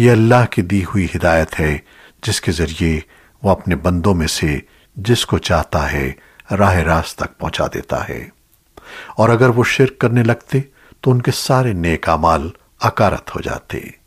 یہ اللہ کی دی ہوئی ہدایت ہے، جس کے ذریعے وہ اپنے بندوں میں سے جس کو چاہتا ہے راہ راست تک پہنچا دیتا ہے۔ اور اگر وہ شرک کرنے لگتے تو ان کے سارے نیک اعمال اکارت ہو جاتے۔